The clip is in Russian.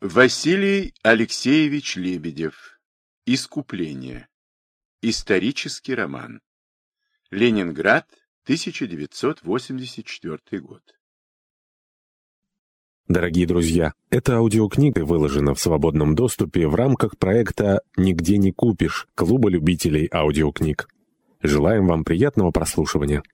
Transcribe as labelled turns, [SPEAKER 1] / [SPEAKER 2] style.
[SPEAKER 1] Василий Алексеевич Лебедев. Искупление. Исторический роман. Ленинград, 1984 год.
[SPEAKER 2] Дорогие друзья, эта аудиокнига выложена в свободном доступе в рамках проекта «Нигде не купишь» Клуба любителей аудиокниг. Желаем вам приятного прослушивания.